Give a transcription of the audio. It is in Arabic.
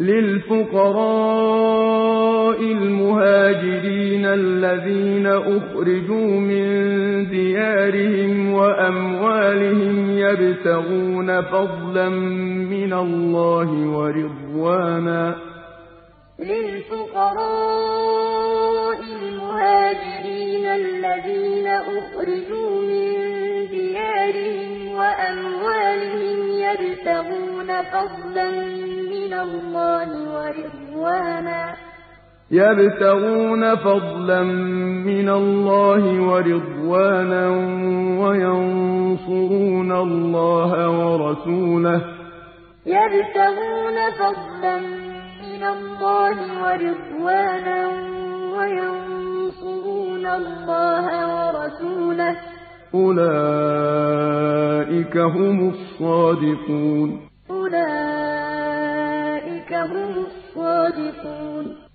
لِلْفُقَرَاءِ الْمُهَاجِرِينَ الَّذِينَ أُخْرِجُوا مِن دِيَارِهِمْ وَأَمْوَالِهِمْ يَبْتَغُونَ فَضْلًا مِّنَ اللَّهِ وَرِضْوَانًا ۚ. لِلْفُقَرَاءِ الْمُهَاجِرِينَ الَّذِينَ أُخْرِجُوا مِن دِيَارِهِمْ وَأَمْوَالِهِمْ يَبْتَغُونَ فَضْلًا اللَّهِ وَرِضْوَانًا ۚ. يَبْتَغُونَ فَضْلًا مِّنَ اللَّهِ وَرِضْوَانًا وَيَنصُرُونَ اللَّهَ وَرَسُولَهُ ۚ. يَبْتَغُونَ فَضْلًا مِّنَ اللَّهِ وَرِضْوَانًا وَيَنصُرُونَ اللَّهَ وَرَسُولَهُ ۚ. أُولَٰئِكَ هُمُ الصَّادِقُونَ. أُولَٰئِكَ هُمُ الصَّادِقُونَ.